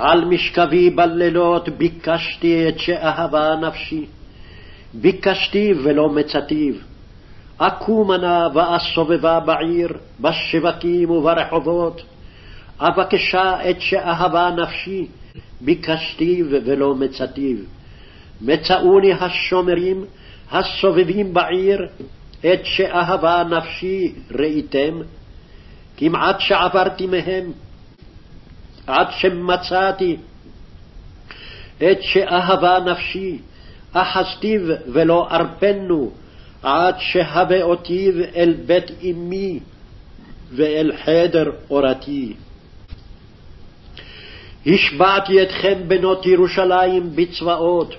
על משכבי בלילות ביקשתי את שאהבה נפשי, ביקשתיו ולא מצאתיו. אקומה נא ואסובבה בעיר, בשווקים וברחובות, אבקשה את שאהבה נפשי, ביקשתיו ולא מצאתיו. מצאוני השומרים הסובבים בעיר, את שאהבה נפשי ראיתם, כמעט שעברתי מהם, עד שמצאתי את שאהבה נפשי, אחזתיו ולא ארפנו, עד שהבאותיו אל בית אמי ואל חדר אורתי. השבעתי אתכם בנות ירושלים בצבאות,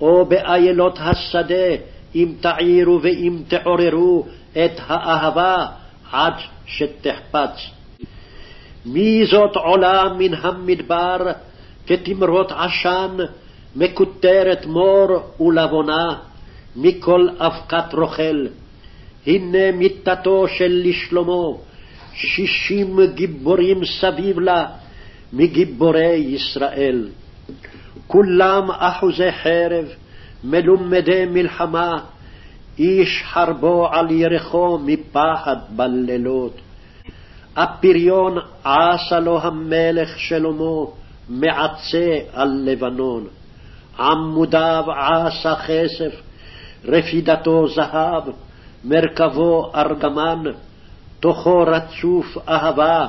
או באיילות השדה, אם תעירו ואם תעוררו את האהבה עד שתחפץ. מי זאת עולה מן המדבר כתמרות עשן, מקוטרת מור ולבונה, מכל אבקת רוכל. הנה מיתתו של לשלמה, שישים גיבורים סביב לה, מגיבורי ישראל. כולם אחוזי חרב, מלומדי מלחמה, איש חרבו על ירחו מפחד בלילות. הפריון עשה לו המלך שלמה, מעצה על לבנון. עמודיו עשה כסף, רפידתו זהב, מרכבו ארגמן, תוכו רצוף אהבה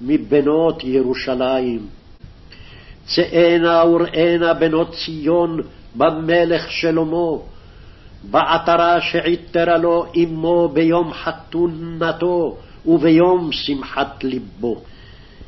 מבנות ירושלים. צאנה וראנה בנות ציון במלך שלמה, בעטרה שעיטרה לו אמו ביום חתונתו וביום שמחת לבו.